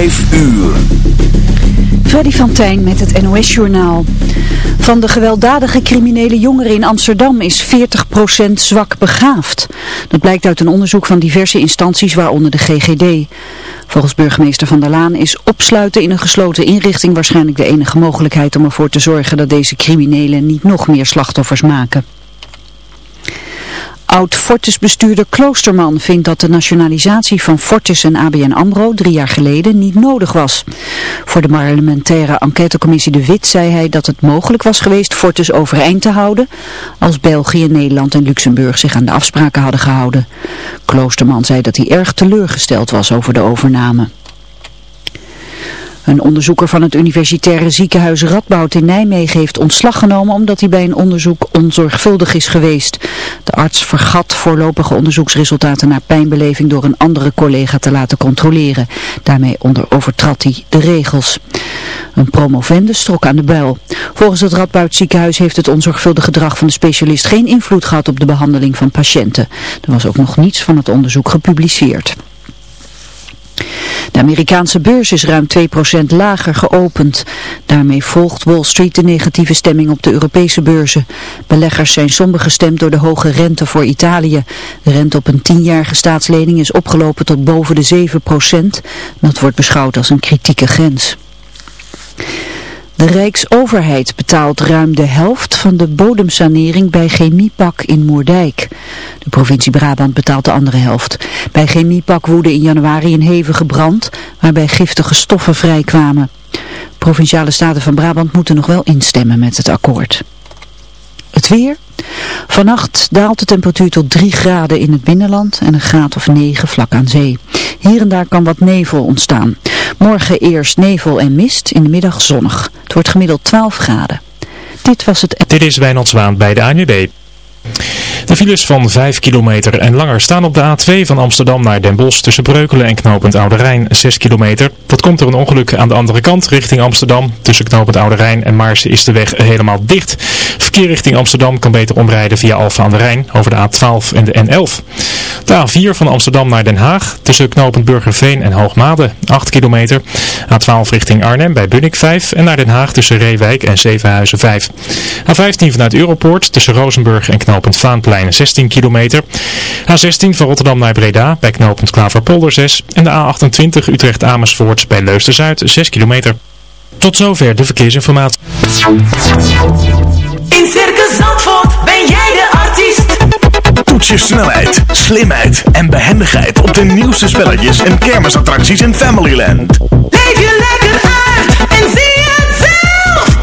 5 uur. Freddy van Tijn met het NOS-journaal. Van de gewelddadige criminele jongeren in Amsterdam is 40% zwak begaafd. Dat blijkt uit een onderzoek van diverse instanties, waaronder de GGD. Volgens burgemeester Van der Laan is opsluiten in een gesloten inrichting waarschijnlijk de enige mogelijkheid om ervoor te zorgen dat deze criminelen niet nog meer slachtoffers maken. Oud-Fortis-bestuurder Kloosterman vindt dat de nationalisatie van Fortis en ABN AMRO drie jaar geleden niet nodig was. Voor de parlementaire enquêtecommissie De Wit zei hij dat het mogelijk was geweest Fortis overeind te houden als België, Nederland en Luxemburg zich aan de afspraken hadden gehouden. Kloosterman zei dat hij erg teleurgesteld was over de overname. Een onderzoeker van het universitaire ziekenhuis Radboud in Nijmegen heeft ontslag genomen omdat hij bij een onderzoek onzorgvuldig is geweest. De arts vergat voorlopige onderzoeksresultaten naar pijnbeleving door een andere collega te laten controleren. Daarmee onder overtrad hij de regels. Een promovendus trok aan de bel. Volgens het Radboud ziekenhuis heeft het onzorgvuldig gedrag van de specialist geen invloed gehad op de behandeling van patiënten. Er was ook nog niets van het onderzoek gepubliceerd. De Amerikaanse beurs is ruim 2% lager geopend. Daarmee volgt Wall Street de negatieve stemming op de Europese beurzen. Beleggers zijn somber gestemd door de hoge rente voor Italië. De rente op een tienjarige staatslening is opgelopen tot boven de 7%. Dat wordt beschouwd als een kritieke grens. De Rijksoverheid betaalt ruim de helft van de bodemsanering bij Chemiepak in Moerdijk. De provincie Brabant betaalt de andere helft. Bij Chemiepak woedde in januari een hevige brand waarbij giftige stoffen vrijkwamen. Provinciale staten van Brabant moeten nog wel instemmen met het akkoord. Het weer. Vannacht daalt de temperatuur tot 3 graden in het binnenland en een graad of 9 vlak aan zee. Hier en daar kan wat nevel ontstaan. Morgen eerst nevel en mist, in de middag zonnig. Het wordt gemiddeld 12 graden. Dit was het... Dit is Wijnald Zwaan bij de ANWB. De files van 5 kilometer en langer staan op de A2 van Amsterdam naar Den Bosch tussen Breukelen en knooppunt Oude Rijn 6 kilometer. Dat komt door een ongeluk aan de andere kant richting Amsterdam. Tussen knooppunt Oude Rijn en Maarsen is de weg helemaal dicht. Verkeer richting Amsterdam kan beter omrijden via Alphen aan de Rijn over de A12 en de N11. De A4 van Amsterdam naar Den Haag tussen knooppunt Burgerveen en Hoogmade 8 kilometer. A12 richting Arnhem bij Bunnik 5 en naar Den Haag tussen Reewijk en Zevenhuizen 5. A15 vanuit Europoort tussen Rozenburg en knooppunt Vaanplein 16 kilometer. A16 van Rotterdam naar Breda bij knooppunt Klaverpolder 6. En de A28 Utrecht Amersfoort bij Leusden-Zuid 6 kilometer. Tot zover de verkeersinformatie. In Circus Zandvoort ben jij de artiest. Toets je snelheid, slimheid en behendigheid op de nieuwste spelletjes en kermisattracties in Familyland. Leef je lekker uit en zie het zelf.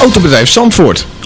Autobedrijf Zandvoort.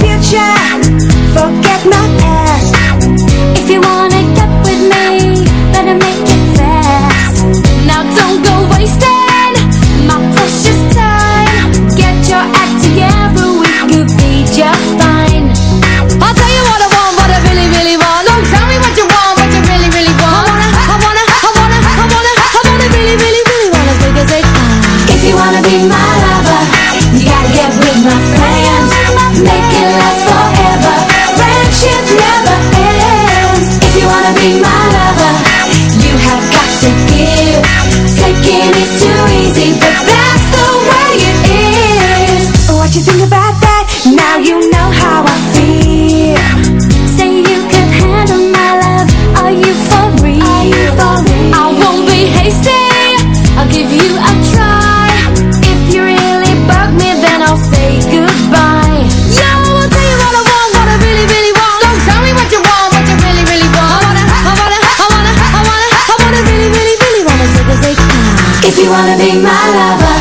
future, forget my past. If you wanna be my lover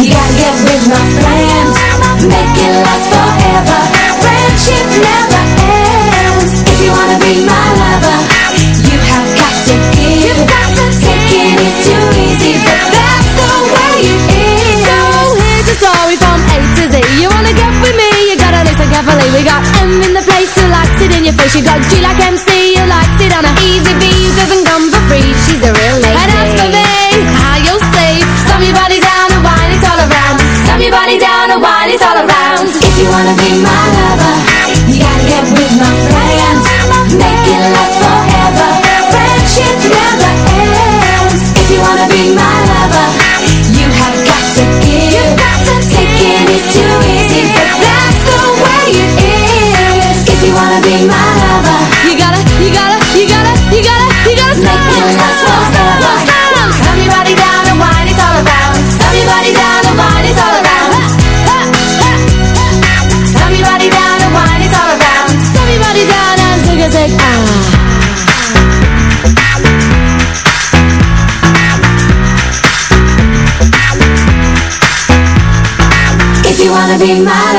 You gotta get with my friends. Make it last forever. Friendship never ends. If you wanna be my lover You have got to give. You've got to Taking it. Too easy But that's the way it is. So here's a story from A to Z. You wanna get with me? You gotta listen carefully. We got M in the place. Who likes it in your face. You got G like MC You likes it on an easy beat. be my lover. You gotta get with my friends. Make it last forever. Friendship never ends. If you wanna be my be my.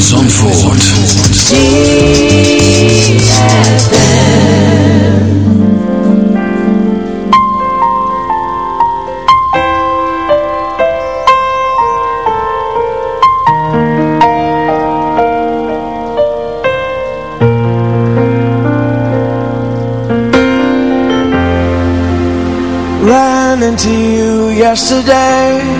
Zandvoort. Ran into you yesterday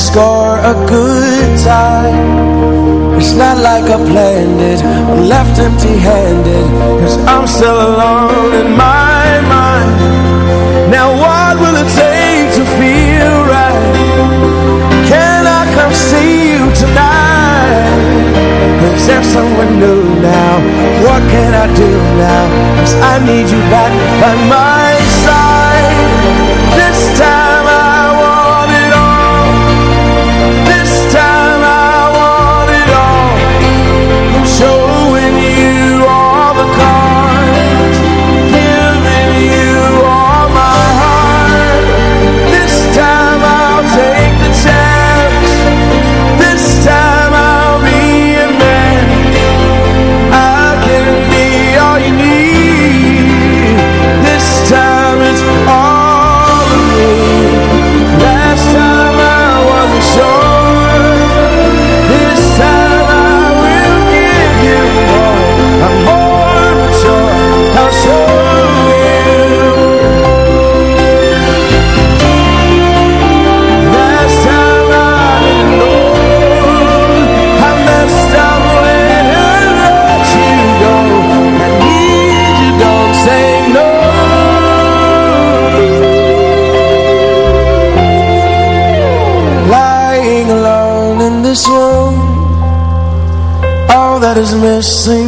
score a good time It's not like I planned it I'm left empty-handed Cause I'm still alone in my mind Now what will it take to feel right? Can I come see you tonight? Cause there's someone new now What can I do now? Cause I need you back by my Is missing.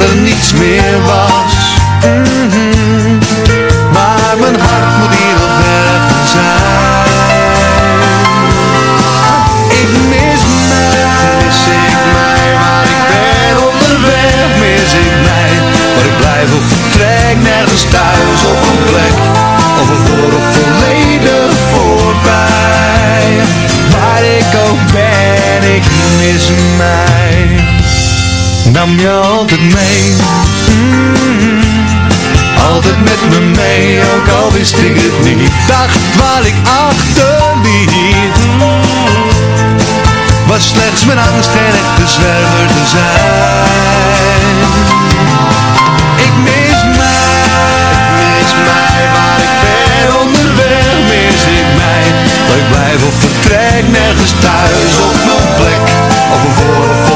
Er niets meer was. Mhm. Maar mijn hart moet hier nog ergens zijn. Ik mis mij, mis ik mij Maar ik ben onderweg, mis ik mij Maar ik blijf of vertrek nergens thuis op een plek. Of voor of volledig voorbij. Waar ik ook ben, ik mis mij Nam je altijd mee. Mm. Altijd met me mee, ook al wist ik het niet. Dacht wat ik achterliet Was slechts mijn angst geen echte zwerver te zijn. Ik mis mij, ik mis mij. Waar ik ben onderweg, mis ik mij. Ik blijf of vertrek nergens thuis op mijn plek. Of een voor of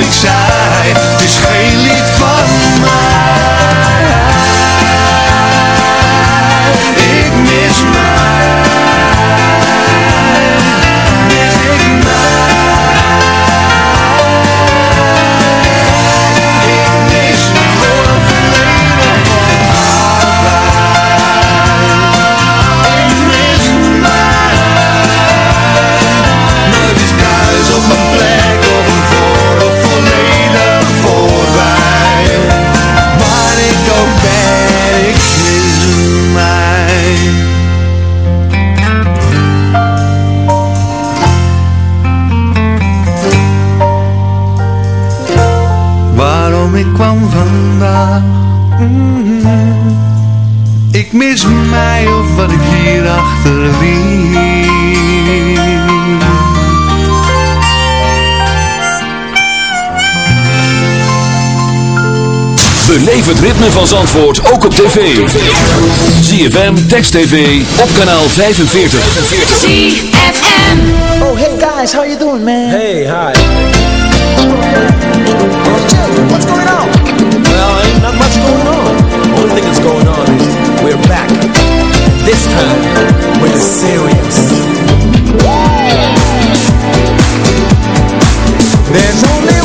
ik zei het ritme van Zandvoort ook op tv. ZFM, Text TV, op kanaal 45. ZFM. Oh, hey guys, how you doing, man? Hey, hi. What's going on? Well, ain't not much going on. Only thing that's going on is we're back. This time, we're serious. There's only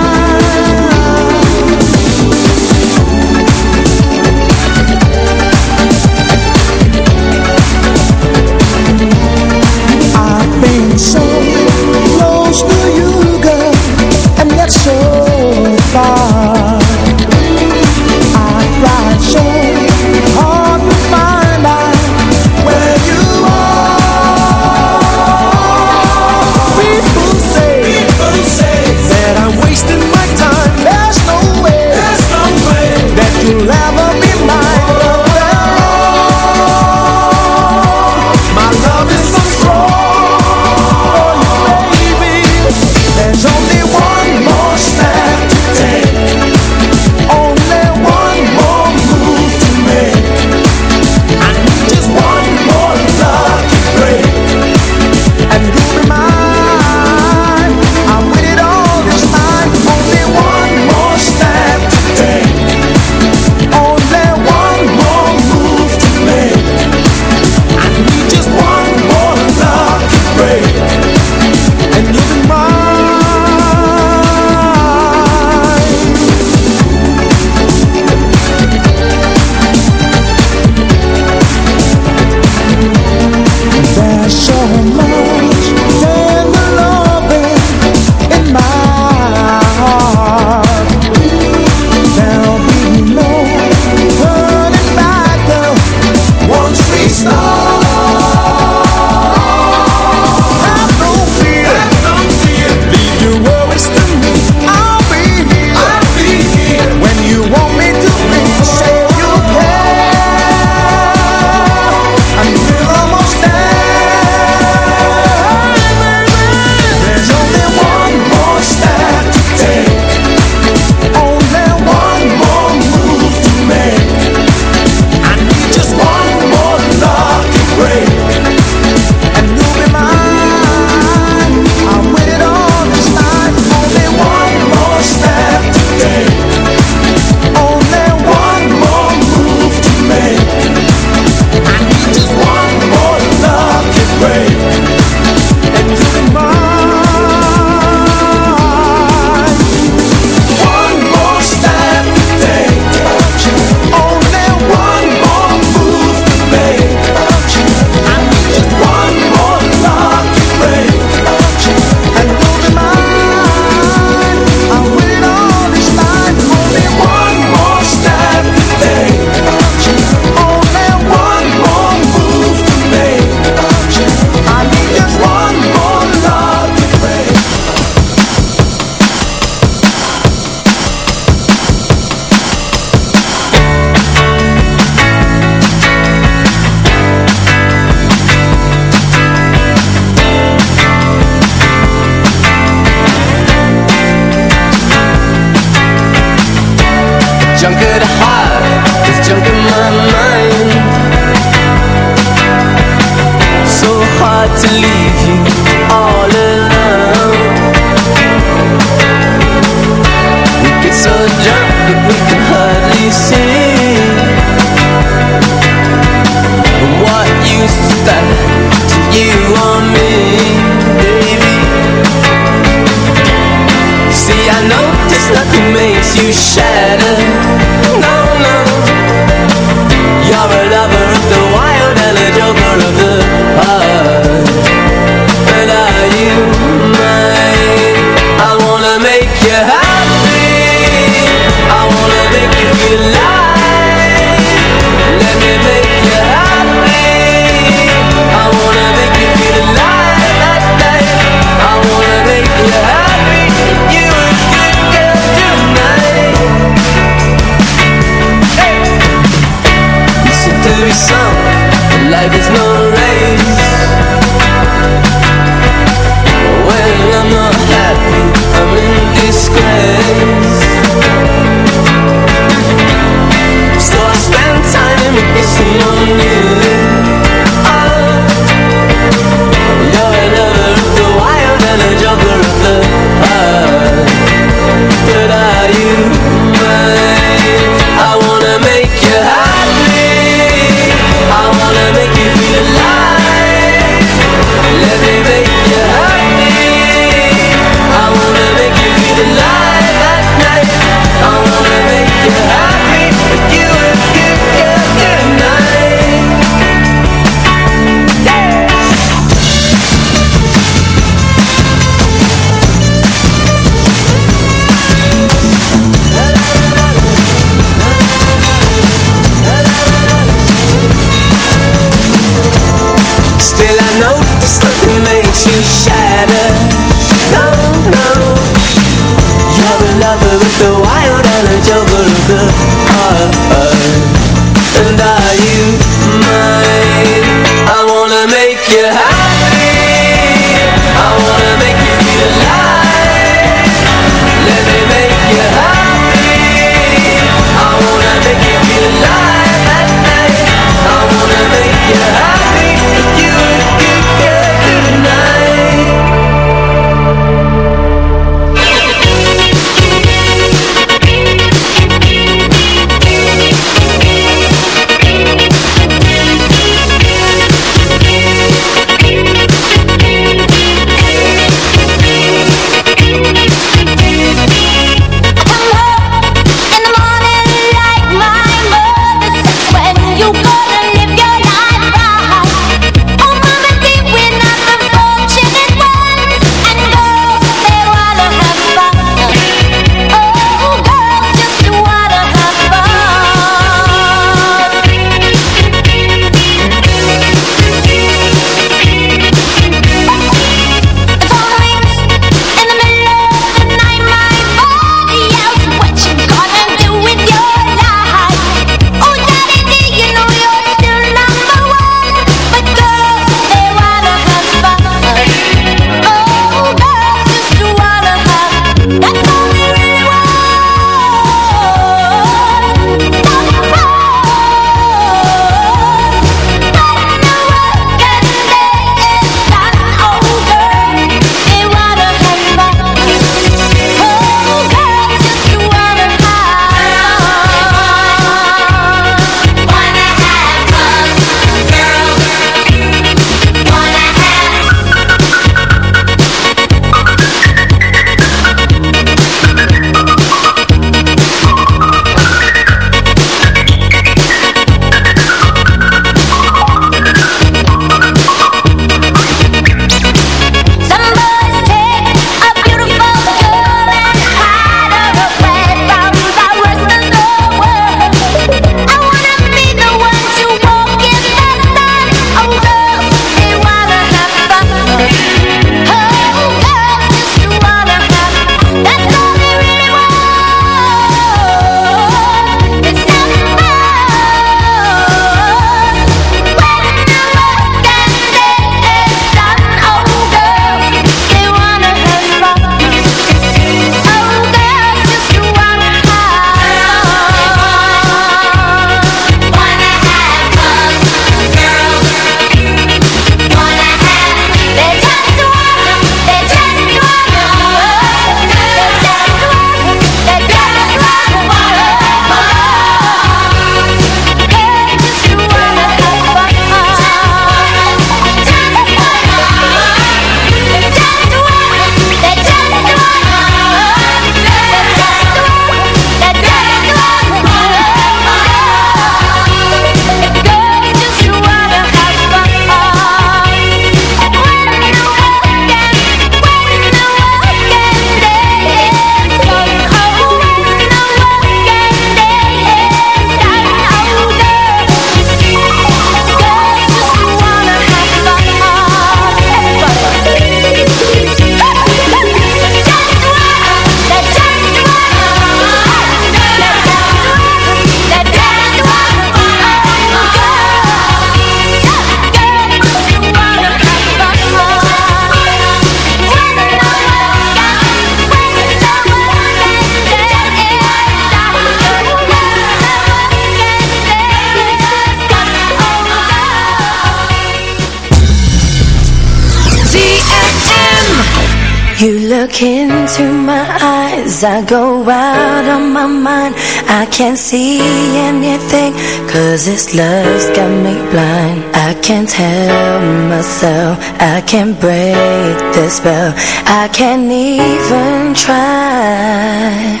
As I go out of my mind I can't see anything Cause this love's got me blind. I can't help myself I can't break the spell. I can't even try.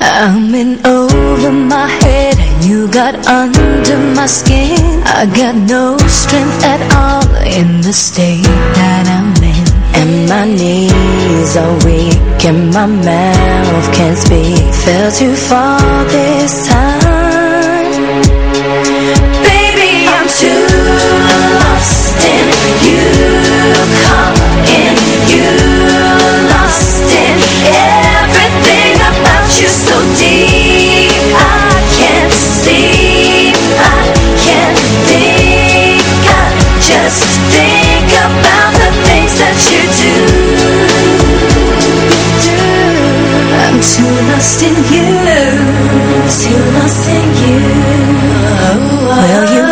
I'm in over my head and you got under my skin. I got no strength at all in the state that I'm in. And my knees are weak and my mouth can't speak. Fell too far this time. Baby, I'm too lost in you. Come in, you lost in Everything about you so deep. I can't see, I can't think. I just that you do. I'm too lost in you. Too lost in you. Will you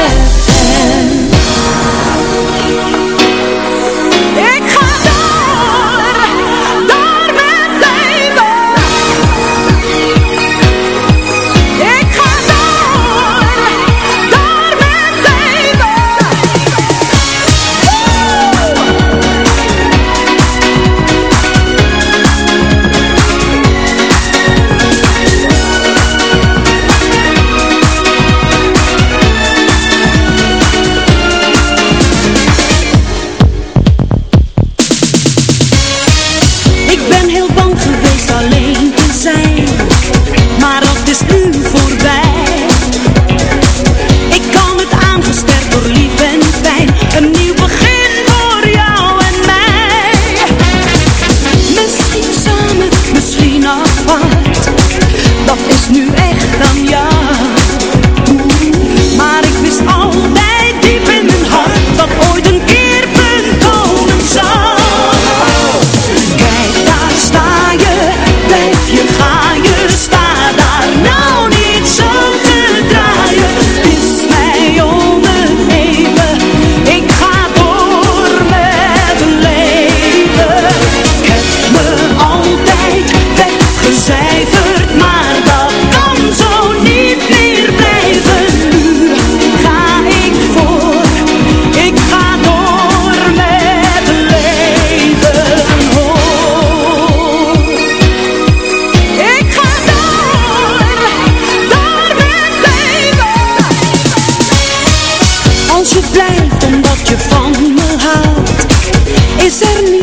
Is er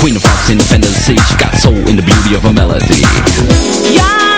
Queen of hearts in the fantasy She got soul in the beauty of her melody. Yeah.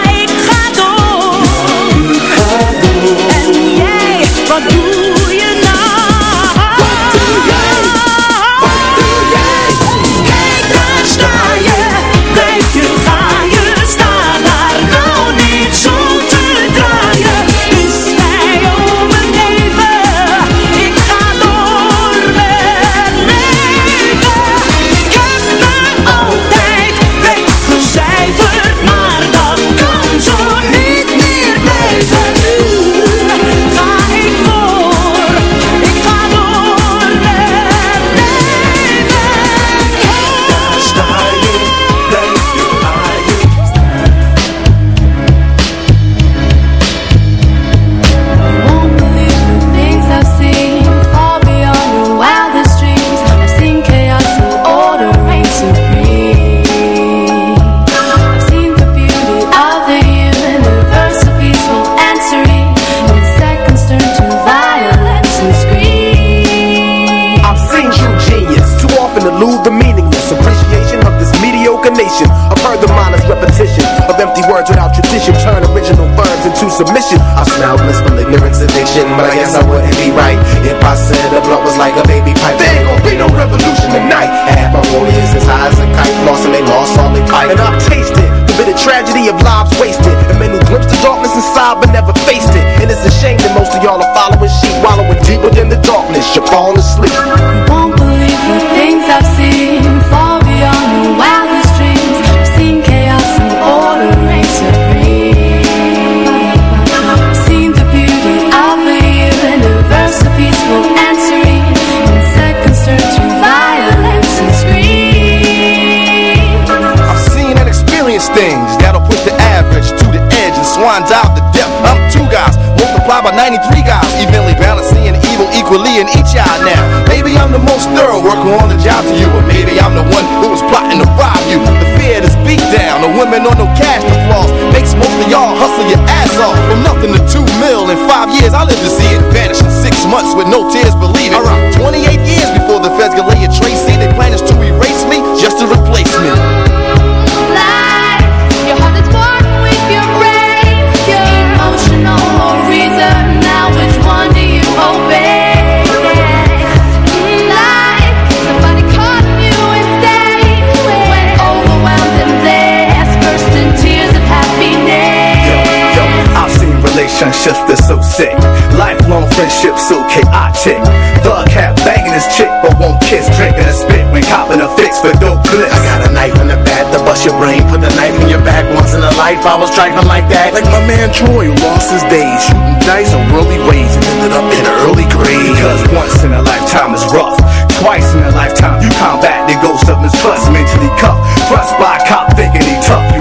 I got a knife in the back to bust your brain, put the knife in your back. Once in a life, I was driving like that. Like my man Troy, who lost his days, shooting dice in worldly ways, and ended up in early grade. Because once in a lifetime is rough. Twice in a lifetime, you combat the ghost of mistrust, mentally cuffed, thrust by a cop thinking he tough. You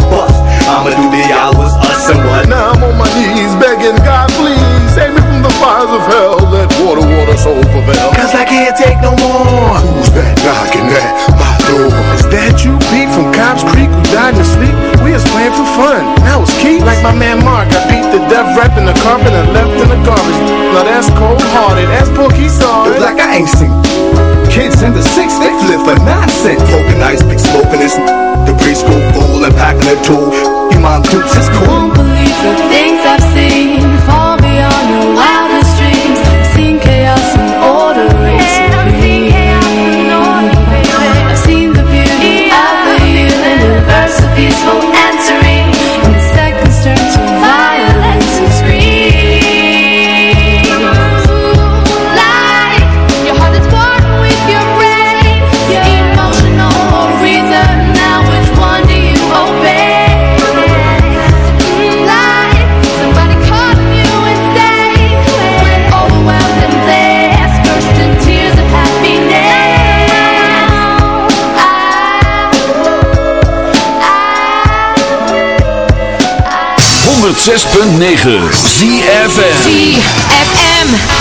garbage. Now that's cold hearted, that's Pookie Sorry. It's like I ain't seen. Kids in the six, they flip for nonsense. Broken ice, big smoking this. The preschool fool and packing a tool. Your mom thinks it's cool. 106.9 ZFM ZFM